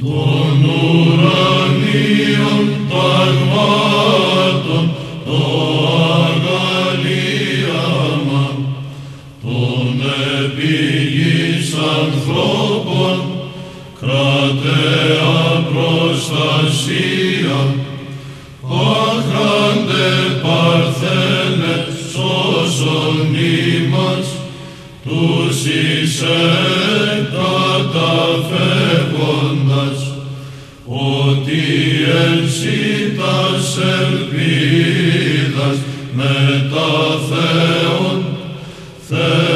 Των ουρανίων ταγμάτων το αγαλίαμα των επίγης ανθρώπων κρατέα προστασία πάχραντε παρθένε σώσον ημάς τους εις ότι εσύ τας ελπίδας με τα Θεόν, Θεόν